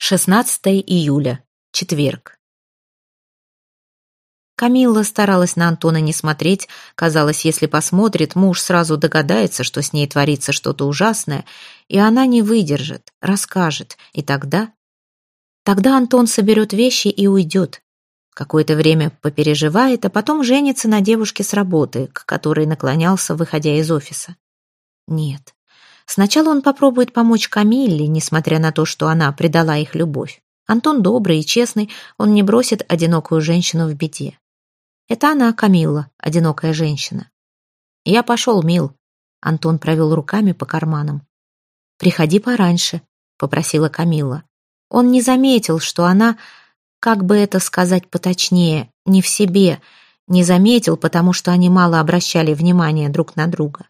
16 июля. Четверг. Камилла старалась на Антона не смотреть. Казалось, если посмотрит, муж сразу догадается, что с ней творится что-то ужасное, и она не выдержит, расскажет. И тогда... Тогда Антон соберет вещи и уйдет. Какое-то время попереживает, а потом женится на девушке с работы, к которой наклонялся, выходя из офиса. Нет, Сначала он попробует помочь Камилле, несмотря на то, что она предала их любовь. Антон добрый и честный, он не бросит одинокую женщину в беде. Это она, Камилла, одинокая женщина. «Я пошел, Мил». Антон провел руками по карманам. «Приходи пораньше», — попросила Камилла. Он не заметил, что она, как бы это сказать поточнее, не в себе, не заметил, потому что они мало обращали внимания друг на друга.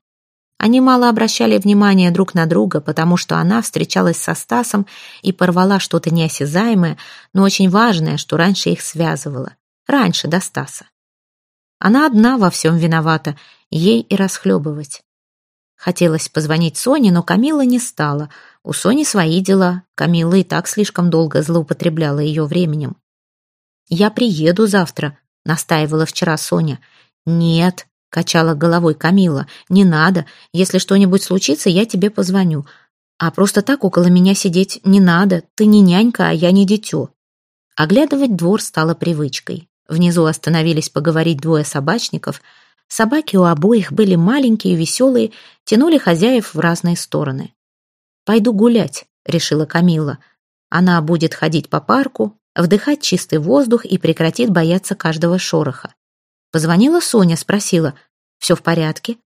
Они мало обращали внимания друг на друга, потому что она встречалась со Стасом и порвала что-то неосязаемое, но очень важное, что раньше их связывало. Раньше до Стаса. Она одна во всем виновата, ей и расхлебывать. Хотелось позвонить Соне, но Камила не стала. У Сони свои дела. Камила и так слишком долго злоупотребляла ее временем. «Я приеду завтра», — настаивала вчера Соня. «Нет», — качала головой Камила. «Не надо. Если что-нибудь случится, я тебе позвоню. А просто так около меня сидеть не надо. Ты не нянька, а я не дитё». Оглядывать двор стало привычкой. Внизу остановились поговорить двое собачников. Собаки у обоих были маленькие, веселые, тянули хозяев в разные стороны. «Пойду гулять», — решила Камила. Она будет ходить по парку, вдыхать чистый воздух и прекратит бояться каждого шороха. Позвонила Соня, спросила, «Все в порядке?»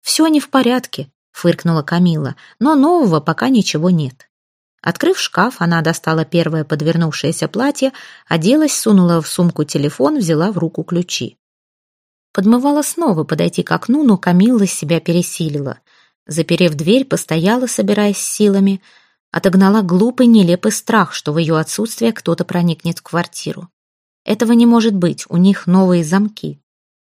«Все не в порядке», — фыркнула Камила, «но нового пока ничего нет». Открыв шкаф, она достала первое подвернувшееся платье, оделась, сунула в сумку телефон, взяла в руку ключи. Подмывала снова подойти к окну, но Камилла себя пересилила. Заперев дверь, постояла, собираясь силами, отогнала глупый, нелепый страх, что в ее отсутствие кто-то проникнет в квартиру. Этого не может быть, у них новые замки.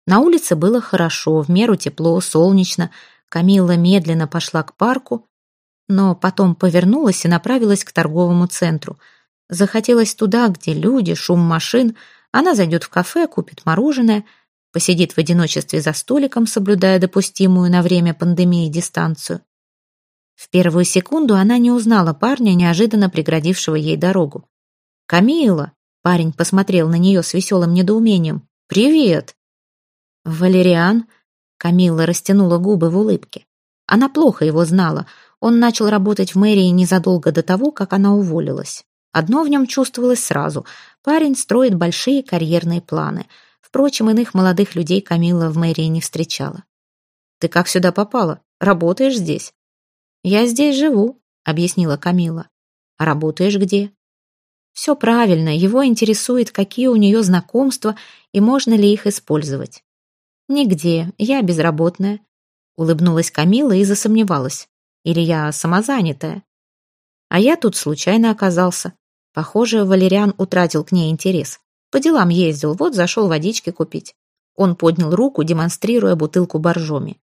На улице было хорошо, в меру тепло, солнечно. Камилла медленно пошла к парку, но потом повернулась и направилась к торговому центру. Захотелось туда, где люди, шум машин. Она зайдет в кафе, купит мороженое, посидит в одиночестве за столиком, соблюдая допустимую на время пандемии дистанцию. В первую секунду она не узнала парня, неожиданно преградившего ей дорогу. «Камила!» Парень посмотрел на нее с веселым недоумением. «Привет!» «Валериан?» Камилла растянула губы в улыбке. Она плохо его знала. Он начал работать в мэрии незадолго до того, как она уволилась. Одно в нем чувствовалось сразу. Парень строит большие карьерные планы. Впрочем, иных молодых людей Камилла в мэрии не встречала. «Ты как сюда попала? Работаешь здесь?» «Я здесь живу», — объяснила Камила. «А работаешь где?» Все правильно, его интересует, какие у нее знакомства и можно ли их использовать. «Нигде, я безработная», — улыбнулась Камила и засомневалась. «Или я самозанятая?» А я тут случайно оказался. Похоже, Валериан утратил к ней интерес. По делам ездил, вот зашел водички купить. Он поднял руку, демонстрируя бутылку боржоми.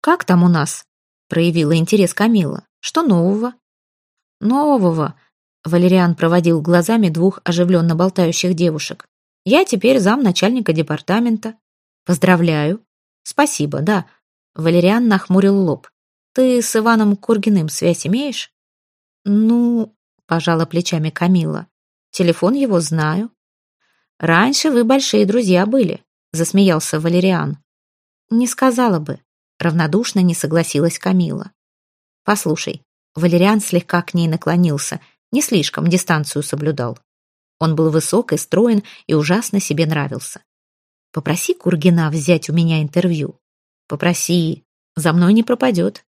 «Как там у нас?» — проявила интерес Камила. «Что нового?» «Нового», Валериан проводил глазами двух оживленно болтающих девушек. «Я теперь зам начальника департамента». «Поздравляю». «Спасибо, да». Валериан нахмурил лоб. «Ты с Иваном Кургиным связь имеешь?» «Ну...» — пожала плечами Камила. «Телефон его знаю». «Раньше вы большие друзья были», — засмеялся Валериан. «Не сказала бы», — равнодушно не согласилась Камила. «Послушай». Валериан слегка к ней наклонился — не слишком дистанцию соблюдал. Он был высок и строен и ужасно себе нравился. Попроси Кургина взять у меня интервью. Попроси, за мной не пропадет.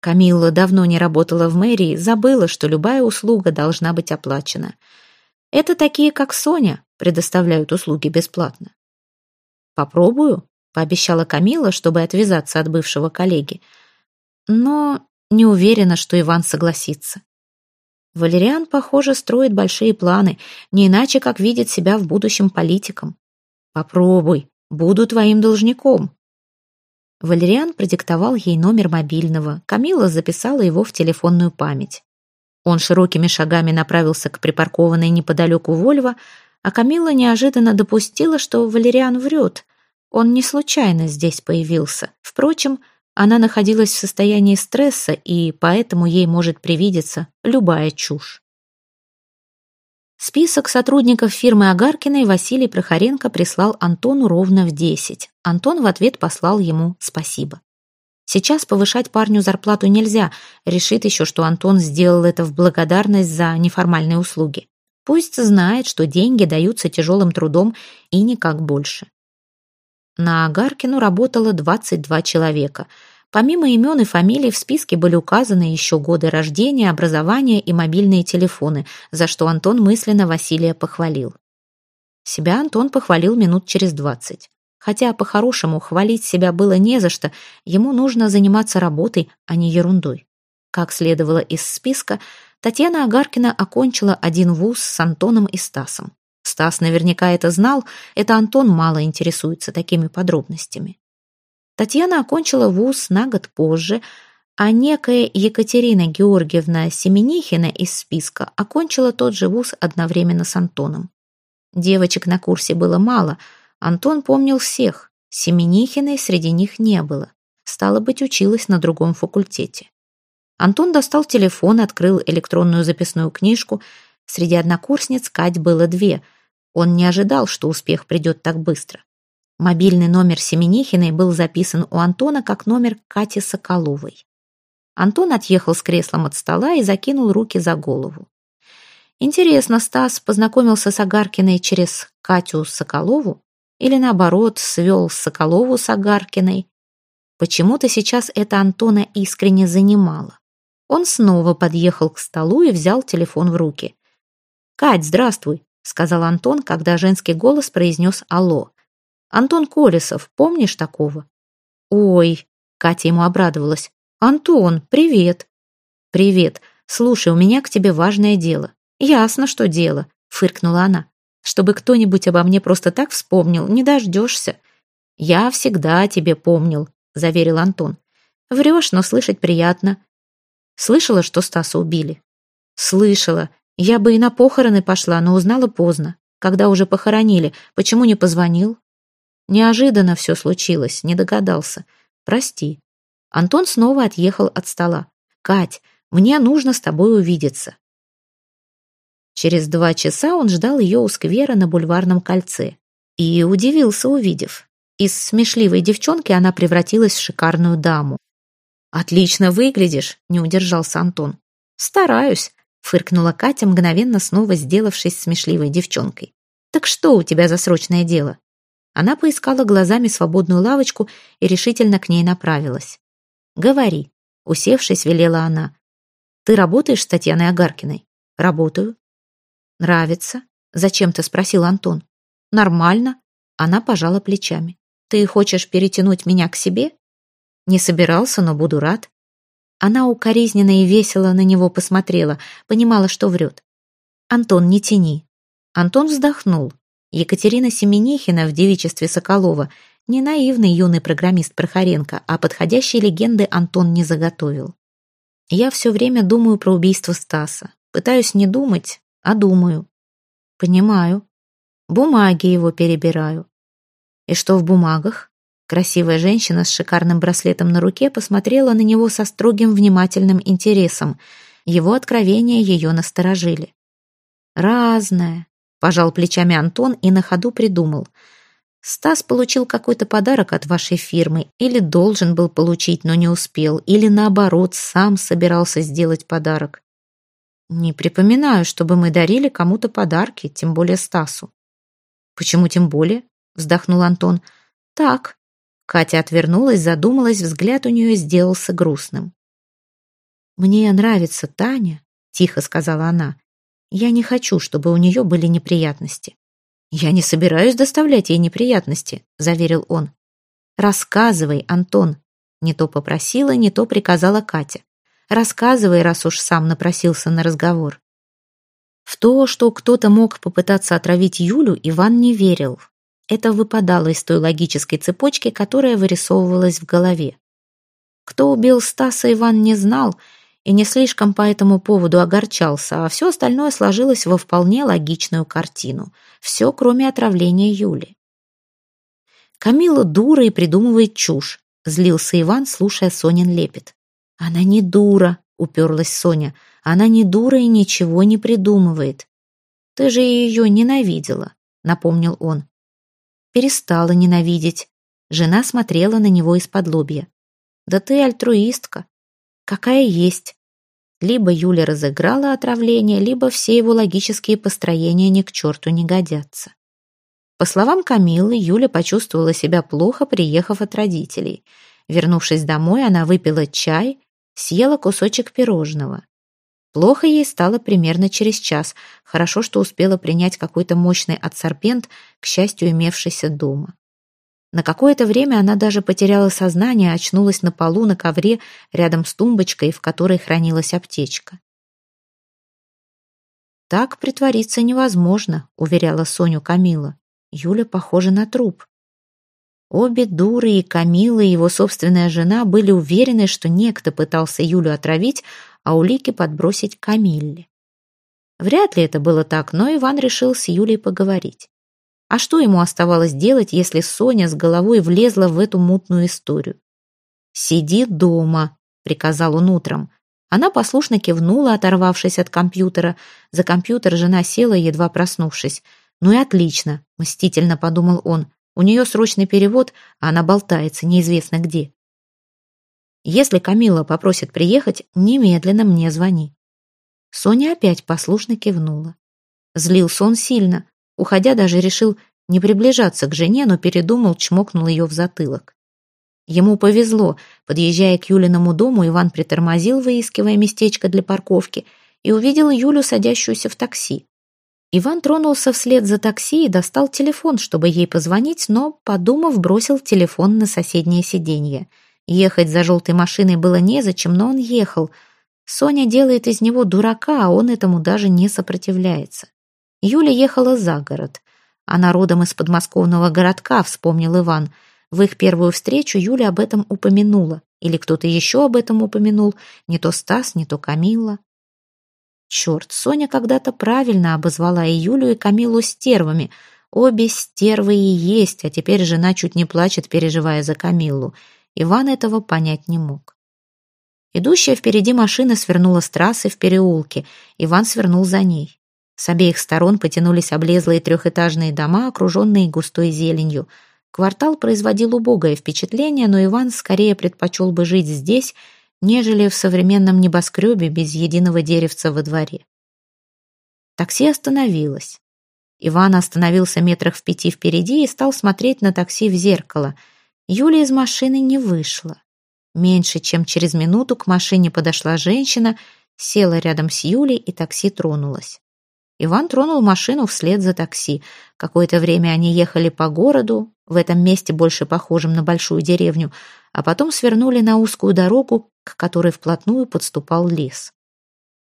Камилла давно не работала в мэрии, забыла, что любая услуга должна быть оплачена. Это такие, как Соня, предоставляют услуги бесплатно. «Попробую», — пообещала Камила, чтобы отвязаться от бывшего коллеги. Но не уверена, что Иван согласится. Валериан, похоже, строит большие планы, не иначе, как видит себя в будущем политиком. Попробуй, буду твоим должником. Валериан продиктовал ей номер мобильного, Камила записала его в телефонную память. Он широкими шагами направился к припаркованной неподалеку Вольво, а Камила неожиданно допустила, что Валериан врет. Он не случайно здесь появился. Впрочем, она находилась в состоянии стресса, и поэтому ей может привидеться любая чушь. Список сотрудников фирмы Агаркиной Василий Прохоренко прислал Антону ровно в десять. Антон в ответ послал ему спасибо. Сейчас повышать парню зарплату нельзя, решит еще, что Антон сделал это в благодарность за неформальные услуги. Пусть знает, что деньги даются тяжелым трудом и никак больше. На Агаркину работало 22 человека – Помимо имен и фамилий в списке были указаны еще годы рождения, образования и мобильные телефоны, за что Антон мысленно Василия похвалил. Себя Антон похвалил минут через двадцать. Хотя, по-хорошему, хвалить себя было не за что, ему нужно заниматься работой, а не ерундой. Как следовало из списка, Татьяна Агаркина окончила один вуз с Антоном и Стасом. Стас наверняка это знал, это Антон мало интересуется такими подробностями. Татьяна окончила вуз на год позже, а некая Екатерина Георгиевна Семенихина из списка окончила тот же вуз одновременно с Антоном. Девочек на курсе было мало, Антон помнил всех, Семенихиной среди них не было. Стало быть, училась на другом факультете. Антон достал телефон, открыл электронную записную книжку. Среди однокурсниц Кать было две. Он не ожидал, что успех придет так быстро. Мобильный номер Семенихиной был записан у Антона как номер Кати Соколовой. Антон отъехал с креслом от стола и закинул руки за голову. Интересно, Стас познакомился с Агаркиной через Катю Соколову или, наоборот, свел Соколову с Агаркиной? Почему-то сейчас это Антона искренне занимало. Он снова подъехал к столу и взял телефон в руки. «Кать, здравствуй», — сказал Антон, когда женский голос произнес «Алло». Антон Колесов, помнишь такого?» «Ой», — Катя ему обрадовалась. «Антон, привет». «Привет. Слушай, у меня к тебе важное дело». «Ясно, что дело», — фыркнула она. «Чтобы кто-нибудь обо мне просто так вспомнил, не дождешься». «Я всегда о тебе помнил», — заверил Антон. «Врешь, но слышать приятно». «Слышала, что Стаса убили?» «Слышала. Я бы и на похороны пошла, но узнала поздно. Когда уже похоронили, почему не позвонил?» Неожиданно все случилось, не догадался. Прости. Антон снова отъехал от стола. «Кать, мне нужно с тобой увидеться». Через два часа он ждал ее у сквера на бульварном кольце. И удивился, увидев. Из смешливой девчонки она превратилась в шикарную даму. «Отлично выглядишь», — не удержался Антон. «Стараюсь», — фыркнула Катя, мгновенно снова сделавшись смешливой девчонкой. «Так что у тебя за срочное дело?» Она поискала глазами свободную лавочку и решительно к ней направилась. «Говори», — усевшись, велела она. «Ты работаешь с Татьяной Агаркиной?» «Работаю». «Нравится?» — зачем-то спросил Антон. «Нормально». Она пожала плечами. «Ты хочешь перетянуть меня к себе?» «Не собирался, но буду рад». Она укоризненно и весело на него посмотрела, понимала, что врет. «Антон, не тяни». Антон вздохнул. Екатерина Семенихина в девичестве Соколова не наивный юный программист Прохоренко, а подходящей легенды Антон не заготовил. Я все время думаю про убийство Стаса. Пытаюсь не думать, а думаю. Понимаю. Бумаги его перебираю. И что в бумагах? Красивая женщина с шикарным браслетом на руке посмотрела на него со строгим внимательным интересом. Его откровения ее насторожили. Разное. Пожал плечами Антон и на ходу придумал. Стас получил какой-то подарок от вашей фирмы, или должен был получить, но не успел, или наоборот, сам собирался сделать подарок. Не припоминаю, чтобы мы дарили кому-то подарки, тем более Стасу. Почему тем более? Вздохнул Антон. Так. Катя отвернулась, задумалась, взгляд у нее сделался грустным. «Мне нравится Таня», — тихо сказала она. Я не хочу, чтобы у нее были неприятности. Я не собираюсь доставлять ей неприятности, заверил он. Рассказывай, Антон. Не то попросила, не то приказала Катя. Рассказывай, раз уж сам напросился на разговор. В то, что кто-то мог попытаться отравить Юлю, Иван не верил. Это выпадало из той логической цепочки, которая вырисовывалась в голове. Кто убил Стаса, Иван не знал, и не слишком по этому поводу огорчался, а все остальное сложилось во вполне логичную картину. Все, кроме отравления Юли. Камила дура и придумывает чушь, злился Иван, слушая Сонин лепет. Она не дура, уперлась Соня. Она не дура и ничего не придумывает. Ты же ее ненавидела, напомнил он. Перестала ненавидеть. Жена смотрела на него из-под лобья. Да ты альтруистка. Какая есть. Либо Юля разыграла отравление, либо все его логические построения ни к черту не годятся. По словам Камилы, Юля почувствовала себя плохо, приехав от родителей. Вернувшись домой, она выпила чай, съела кусочек пирожного. Плохо ей стало примерно через час. Хорошо, что успела принять какой-то мощный адсорбент, к счастью, имевшийся дома. На какое-то время она даже потеряла сознание, очнулась на полу на ковре рядом с тумбочкой, в которой хранилась аптечка. «Так притвориться невозможно», — уверяла Соню Камила. Юля похожа на труп. Обе дуры, и Камила, и его собственная жена были уверены, что некто пытался Юлю отравить, а улики подбросить Камилле. Вряд ли это было так, но Иван решил с Юлей поговорить. А что ему оставалось делать, если Соня с головой влезла в эту мутную историю? «Сиди дома», — приказал он утром. Она послушно кивнула, оторвавшись от компьютера. За компьютер жена села, едва проснувшись. «Ну и отлично», — мстительно подумал он. «У нее срочный перевод, а она болтается неизвестно где». «Если Камила попросит приехать, немедленно мне звони». Соня опять послушно кивнула. Злился он сильно. Уходя, даже решил не приближаться к жене, но передумал, чмокнул ее в затылок. Ему повезло. Подъезжая к Юлиному дому, Иван притормозил, выискивая местечко для парковки, и увидел Юлю, садящуюся в такси. Иван тронулся вслед за такси и достал телефон, чтобы ей позвонить, но, подумав, бросил телефон на соседнее сиденье. Ехать за желтой машиной было незачем, но он ехал. Соня делает из него дурака, а он этому даже не сопротивляется. Юля ехала за город. Она родом из подмосковного городка, вспомнил Иван. В их первую встречу Юля об этом упомянула. Или кто-то еще об этом упомянул. Не то Стас, не то Камилла. Черт, Соня когда-то правильно обозвала и Юлю, и Камилу стервами. Обе стервы и есть, а теперь жена чуть не плачет, переживая за Камиллу. Иван этого понять не мог. Идущая впереди машина свернула с трассы в переулке. Иван свернул за ней. С обеих сторон потянулись облезлые трехэтажные дома, окруженные густой зеленью. Квартал производил убогое впечатление, но Иван скорее предпочел бы жить здесь, нежели в современном небоскребе без единого деревца во дворе. Такси остановилось. Иван остановился метрах в пяти впереди и стал смотреть на такси в зеркало. Юля из машины не вышла. Меньше чем через минуту к машине подошла женщина, села рядом с Юлей, и такси тронулось. Иван тронул машину вслед за такси. Какое-то время они ехали по городу, в этом месте больше похожем на большую деревню, а потом свернули на узкую дорогу, к которой вплотную подступал лес.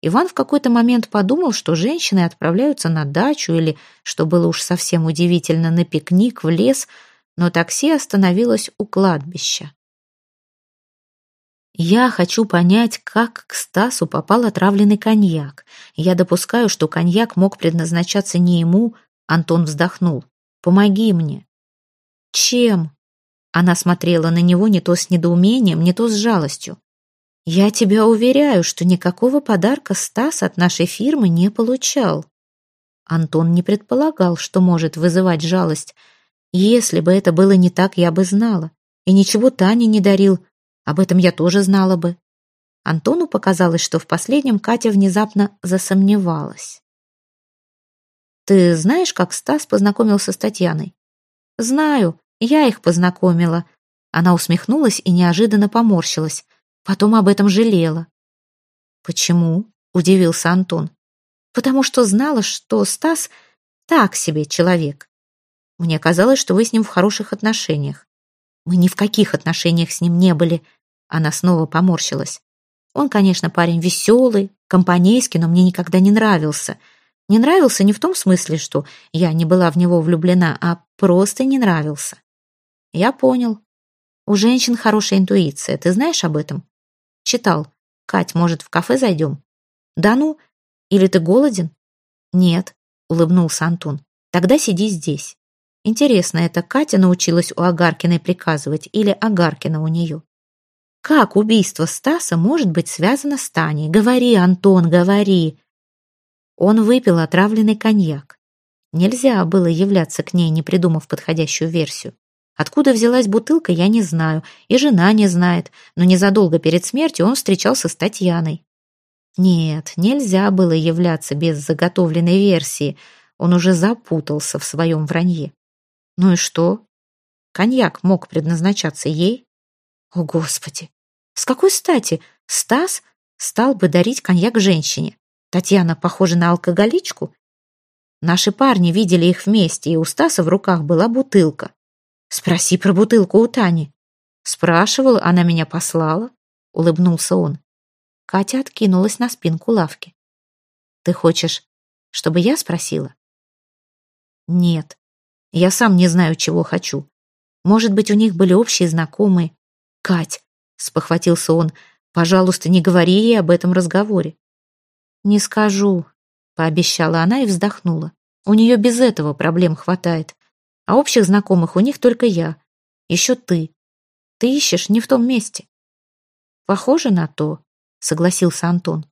Иван в какой-то момент подумал, что женщины отправляются на дачу или, что было уж совсем удивительно, на пикник в лес, но такси остановилось у кладбища. Я хочу понять, как к Стасу попал отравленный коньяк. Я допускаю, что коньяк мог предназначаться не ему, Антон вздохнул. Помоги мне. Чем? Она смотрела на него не то с недоумением, не то с жалостью. «Я тебя уверяю, что никакого подарка Стас от нашей фирмы не получал». Антон не предполагал, что может вызывать жалость. «Если бы это было не так, я бы знала. И ничего Тане не дарил. Об этом я тоже знала бы». Антону показалось, что в последнем Катя внезапно засомневалась. «Ты знаешь, как Стас познакомился с Татьяной?» «Знаю. Я их познакомила». Она усмехнулась и неожиданно поморщилась. Потом об этом жалела. «Почему?» — удивился Антон. «Потому что знала, что Стас так себе человек. Мне казалось, что вы с ним в хороших отношениях. Мы ни в каких отношениях с ним не были». Она снова поморщилась. «Он, конечно, парень веселый, компанейский, но мне никогда не нравился. Не нравился не в том смысле, что я не была в него влюблена, а просто не нравился. Я понял. У женщин хорошая интуиция, ты знаешь об этом? Читал. Кать, может, в кафе зайдем? Да ну? Или ты голоден? Нет, улыбнулся Антон. Тогда сиди здесь. Интересно, это Катя научилась у Агаркиной приказывать или Агаркина у нее? Как убийство Стаса может быть связано с Таней? Говори, Антон, говори. Он выпил отравленный коньяк. Нельзя было являться к ней, не придумав подходящую версию. Откуда взялась бутылка, я не знаю, и жена не знает, но незадолго перед смертью он встречался с Татьяной. Нет, нельзя было являться без заготовленной версии, он уже запутался в своем вранье. Ну и что? Коньяк мог предназначаться ей? О, Господи! С какой стати Стас стал бы дарить коньяк женщине? Татьяна похожа на алкоголичку? Наши парни видели их вместе, и у Стаса в руках была бутылка. Спроси про бутылку у Тани. Спрашивал, она меня послала. Улыбнулся он. Катя откинулась на спинку лавки. Ты хочешь, чтобы я спросила? Нет. Я сам не знаю, чего хочу. Может быть, у них были общие знакомые. Кать, спохватился он, пожалуйста, не говори ей об этом разговоре. Не скажу, пообещала она и вздохнула. У нее без этого проблем хватает. А общих знакомых у них только я. Еще ты. Ты ищешь не в том месте. Похоже на то, согласился Антон.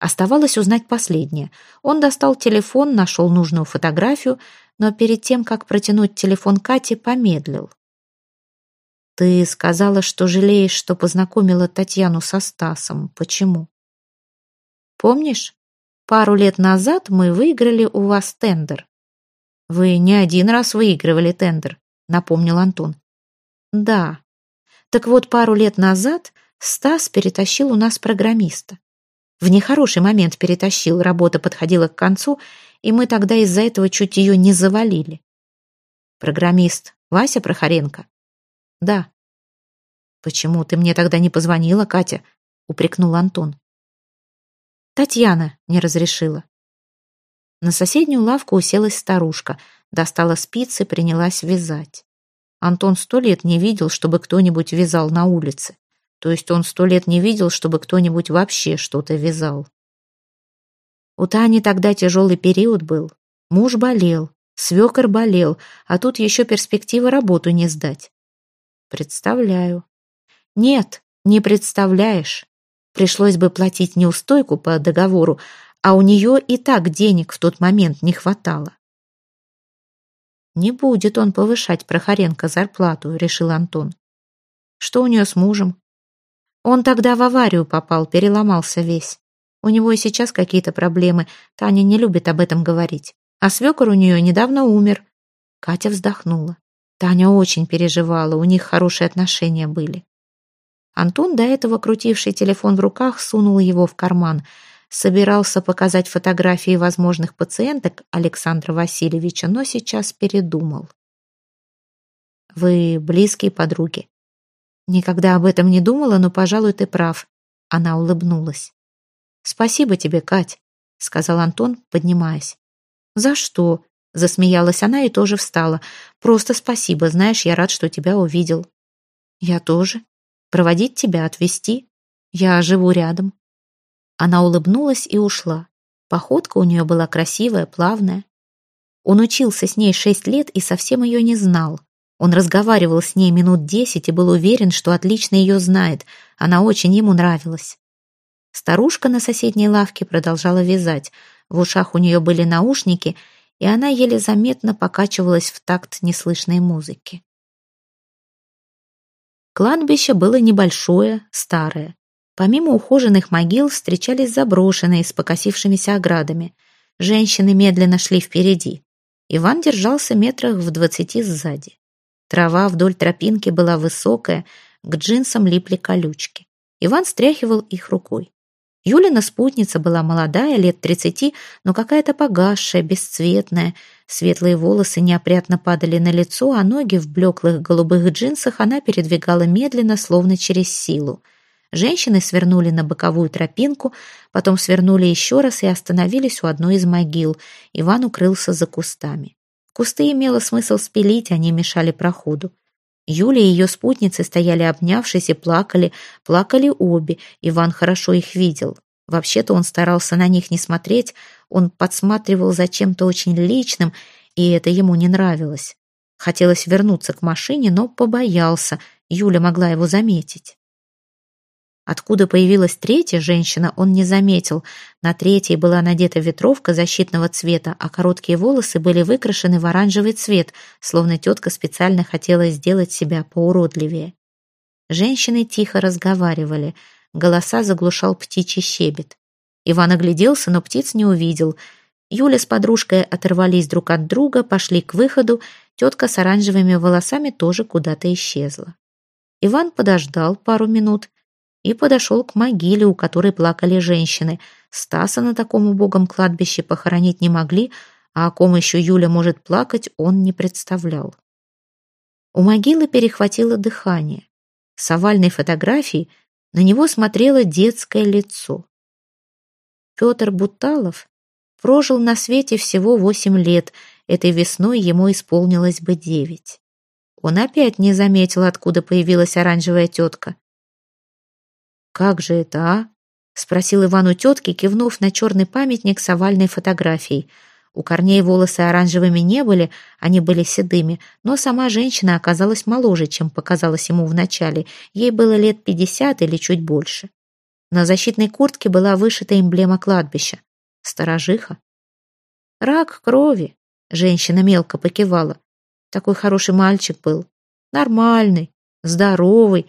Оставалось узнать последнее. Он достал телефон, нашел нужную фотографию, но перед тем, как протянуть телефон Кате, помедлил. «Ты сказала, что жалеешь, что познакомила Татьяну со Стасом. Почему?» «Помнишь, пару лет назад мы выиграли у вас тендер. «Вы не один раз выигрывали тендер», — напомнил Антон. «Да. Так вот, пару лет назад Стас перетащил у нас программиста. В нехороший момент перетащил, работа подходила к концу, и мы тогда из-за этого чуть ее не завалили. Программист Вася Прохоренко? Да. Почему ты мне тогда не позвонила, Катя? упрекнул Антон. Татьяна не разрешила. На соседнюю лавку уселась старушка, достала спицы, принялась вязать. Антон сто лет не видел, чтобы кто-нибудь вязал на улице. То есть он сто лет не видел, чтобы кто-нибудь вообще что-то вязал. У Тани тогда тяжелый период был. Муж болел, свекор болел, а тут еще перспектива работу не сдать. Представляю. Нет, не представляешь. Пришлось бы платить неустойку по договору, а у нее и так денег в тот момент не хватало. «Не будет он повышать Прохоренко зарплату», — решил Антон. «Что у нее с мужем?» «Он тогда в аварию попал, переломался весь. У него и сейчас какие-то проблемы, Таня не любит об этом говорить. А свекор у нее недавно умер». Катя вздохнула. Таня очень переживала, у них хорошие отношения были. Антон, до этого крутивший телефон в руках, сунул его в карман — собирался показать фотографии возможных пациенток Александра Васильевича, но сейчас передумал. «Вы близкие подруги?» «Никогда об этом не думала, но, пожалуй, ты прав». Она улыбнулась. «Спасибо тебе, Кать», — сказал Антон, поднимаясь. «За что?» — засмеялась она и тоже встала. «Просто спасибо, знаешь, я рад, что тебя увидел». «Я тоже. Проводить тебя, отвезти? Я живу рядом». Она улыбнулась и ушла. Походка у нее была красивая, плавная. Он учился с ней шесть лет и совсем ее не знал. Он разговаривал с ней минут десять и был уверен, что отлично ее знает. Она очень ему нравилась. Старушка на соседней лавке продолжала вязать. В ушах у нее были наушники, и она еле заметно покачивалась в такт неслышной музыки. Кладбище было небольшое, старое. Помимо ухоженных могил встречались заброшенные с покосившимися оградами. Женщины медленно шли впереди. Иван держался метрах в двадцати сзади. Трава вдоль тропинки была высокая, к джинсам липли колючки. Иван стряхивал их рукой. Юлина спутница была молодая, лет тридцати, но какая-то погасшая, бесцветная. Светлые волосы неопрятно падали на лицо, а ноги в блеклых голубых джинсах она передвигала медленно, словно через силу. Женщины свернули на боковую тропинку, потом свернули еще раз и остановились у одной из могил. Иван укрылся за кустами. Кусты имело смысл спилить, они мешали проходу. Юля и ее спутницы стояли обнявшись и плакали, плакали обе, Иван хорошо их видел. Вообще-то он старался на них не смотреть, он подсматривал за чем-то очень личным, и это ему не нравилось. Хотелось вернуться к машине, но побоялся, Юля могла его заметить. Откуда появилась третья женщина, он не заметил. На третьей была надета ветровка защитного цвета, а короткие волосы были выкрашены в оранжевый цвет, словно тетка специально хотела сделать себя поуродливее. Женщины тихо разговаривали. Голоса заглушал птичий щебет. Иван огляделся, но птиц не увидел. Юля с подружкой оторвались друг от друга, пошли к выходу. Тетка с оранжевыми волосами тоже куда-то исчезла. Иван подождал пару минут и подошел к могиле, у которой плакали женщины. Стаса на таком убогом кладбище похоронить не могли, а о ком еще Юля может плакать, он не представлял. У могилы перехватило дыхание. С овальной фотографии на него смотрело детское лицо. Петр Буталов прожил на свете всего восемь лет, этой весной ему исполнилось бы девять. Он опять не заметил, откуда появилась оранжевая тетка. «Как же это, а?» — спросил Иван у тетки, кивнув на черный памятник с овальной фотографией. У корней волосы оранжевыми не были, они были седыми, но сама женщина оказалась моложе, чем показалось ему вначале. Ей было лет пятьдесят или чуть больше. На защитной куртке была вышита эмблема кладбища. Сторожиха. «Рак крови», — женщина мелко покивала. Такой хороший мальчик был. Нормальный, здоровый,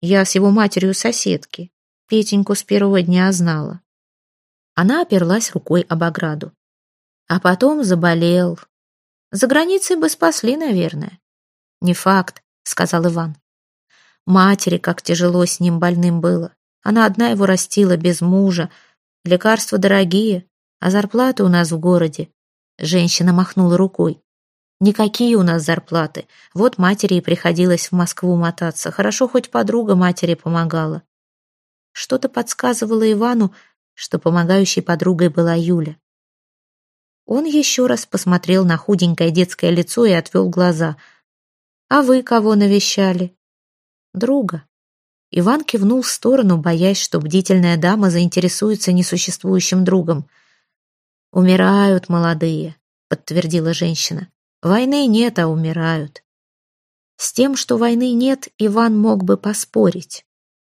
я с его матерью соседки. Петеньку с первого дня знала. Она оперлась рукой об ограду. А потом заболел. За границей бы спасли, наверное. Не факт, сказал Иван. Матери, как тяжело с ним больным было. Она одна его растила, без мужа. Лекарства дорогие, а зарплаты у нас в городе. Женщина махнула рукой. Никакие у нас зарплаты. Вот матери и приходилось в Москву мотаться. Хорошо, хоть подруга матери помогала. Что-то подсказывало Ивану, что помогающей подругой была Юля. Он еще раз посмотрел на худенькое детское лицо и отвел глаза. «А вы кого навещали?» «Друга». Иван кивнул в сторону, боясь, что бдительная дама заинтересуется несуществующим другом. «Умирают молодые», — подтвердила женщина. Войны нет, а умирают. С тем, что войны нет, Иван мог бы поспорить.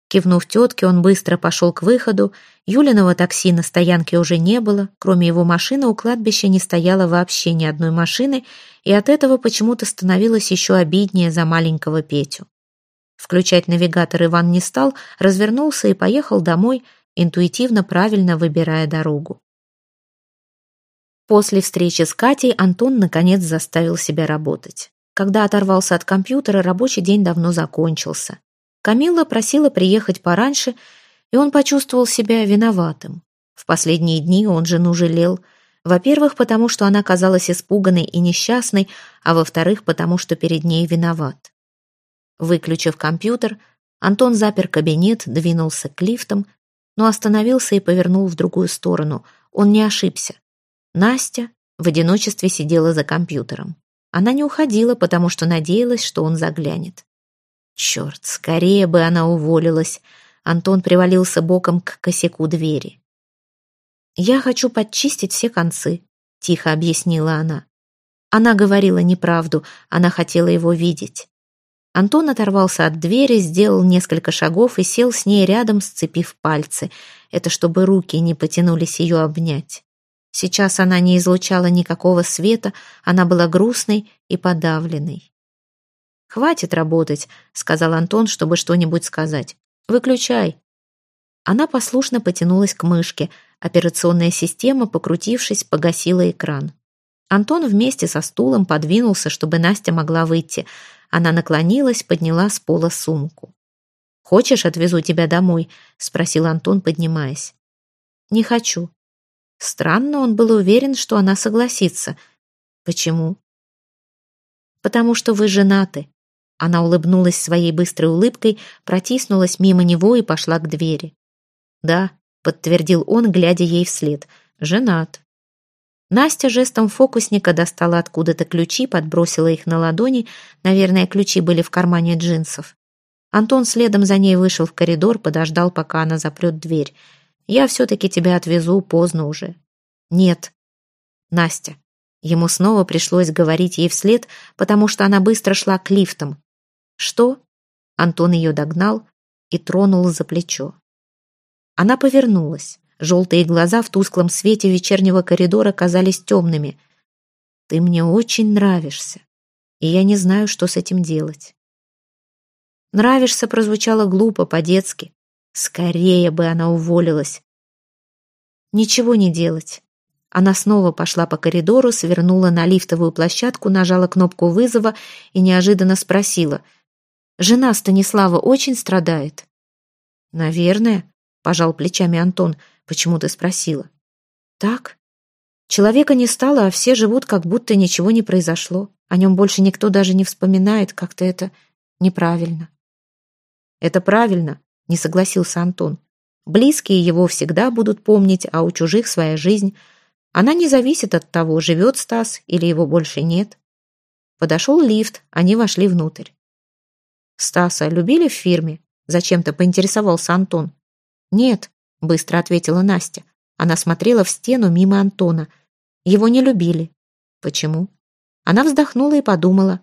Кивнув тетке, он быстро пошел к выходу. Юлиного такси на стоянке уже не было. Кроме его машины у кладбища не стояло вообще ни одной машины, и от этого почему-то становилось еще обиднее за маленького Петю. Включать навигатор Иван не стал, развернулся и поехал домой, интуитивно правильно выбирая дорогу. После встречи с Катей Антон наконец заставил себя работать. Когда оторвался от компьютера, рабочий день давно закончился. Камилла просила приехать пораньше, и он почувствовал себя виноватым. В последние дни он жену жалел. Во-первых, потому что она казалась испуганной и несчастной, а во-вторых, потому что перед ней виноват. Выключив компьютер, Антон запер кабинет, двинулся к лифтам, но остановился и повернул в другую сторону. Он не ошибся. Настя в одиночестве сидела за компьютером. Она не уходила, потому что надеялась, что он заглянет. Черт, скорее бы она уволилась. Антон привалился боком к косяку двери. «Я хочу подчистить все концы», — тихо объяснила она. Она говорила неправду, она хотела его видеть. Антон оторвался от двери, сделал несколько шагов и сел с ней рядом, сцепив пальцы. Это чтобы руки не потянулись ее обнять. Сейчас она не излучала никакого света, она была грустной и подавленной. «Хватит работать», — сказал Антон, чтобы что-нибудь сказать. «Выключай». Она послушно потянулась к мышке. Операционная система, покрутившись, погасила экран. Антон вместе со стулом подвинулся, чтобы Настя могла выйти. Она наклонилась, подняла с пола сумку. «Хочешь, отвезу тебя домой?» — спросил Антон, поднимаясь. «Не хочу», Странно, он был уверен, что она согласится. Почему? Потому что вы женаты. Она улыбнулась своей быстрой улыбкой, протиснулась мимо него и пошла к двери. Да, подтвердил он, глядя ей вслед. Женат. Настя жестом фокусника достала откуда-то ключи, подбросила их на ладони. Наверное, ключи были в кармане джинсов. Антон следом за ней вышел в коридор, подождал, пока она запрет дверь. «Я все-таки тебя отвезу, поздно уже». «Нет». «Настя». Ему снова пришлось говорить ей вслед, потому что она быстро шла к лифтам. «Что?» Антон ее догнал и тронул за плечо. Она повернулась. Желтые глаза в тусклом свете вечернего коридора казались темными. «Ты мне очень нравишься, и я не знаю, что с этим делать». «Нравишься» прозвучало глупо, по-детски. Скорее бы она уволилась. Ничего не делать. Она снова пошла по коридору, свернула на лифтовую площадку, нажала кнопку вызова и неожиданно спросила. «Жена Станислава очень страдает?» «Наверное», — пожал плечами Антон, — Почему ты спросила? Так. Человека не стало, а все живут, как будто ничего не произошло. О нем больше никто даже не вспоминает, как-то это неправильно. Это правильно, не согласился Антон. Близкие его всегда будут помнить, а у чужих своя жизнь. Она не зависит от того, живет Стас или его больше нет. Подошел лифт, они вошли внутрь. «Стаса любили в фирме?» Зачем-то поинтересовался Антон. «Нет», — быстро ответила Настя. Она смотрела в стену мимо Антона. Его не любили. Почему? Она вздохнула и подумала.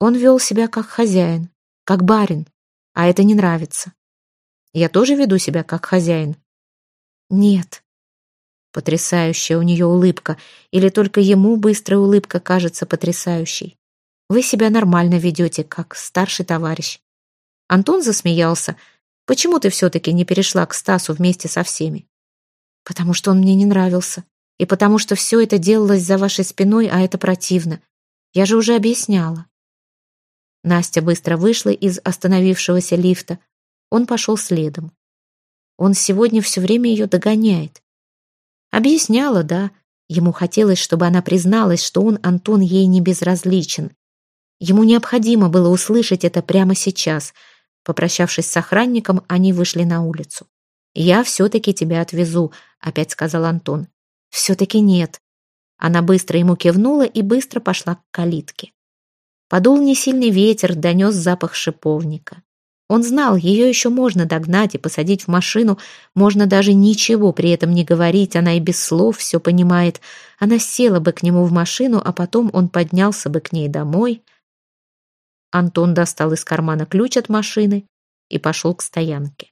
Он вел себя как хозяин, как барин, а это не нравится. Я тоже веду себя как хозяин. Нет. Потрясающая у нее улыбка. Или только ему быстрая улыбка кажется потрясающей. Вы себя нормально ведете, как старший товарищ. Антон засмеялся, Почему ты все-таки не перешла к Стасу вместе со всеми? Потому что он мне не нравился. И потому что все это делалось за вашей спиной, а это противно. Я же уже объясняла. Настя быстро вышла из остановившегося лифта. Он пошел следом. Он сегодня все время ее догоняет. Объясняла, да. Ему хотелось, чтобы она призналась, что он, Антон, ей не безразличен. Ему необходимо было услышать это прямо сейчас — Попрощавшись с охранником, они вышли на улицу. «Я все-таки тебя отвезу», — опять сказал Антон. «Все-таки нет». Она быстро ему кивнула и быстро пошла к калитке. Подул несильный ветер, донес запах шиповника. Он знал, ее еще можно догнать и посадить в машину, можно даже ничего при этом не говорить, она и без слов все понимает. Она села бы к нему в машину, а потом он поднялся бы к ней домой, Антон достал из кармана ключ от машины и пошел к стоянке.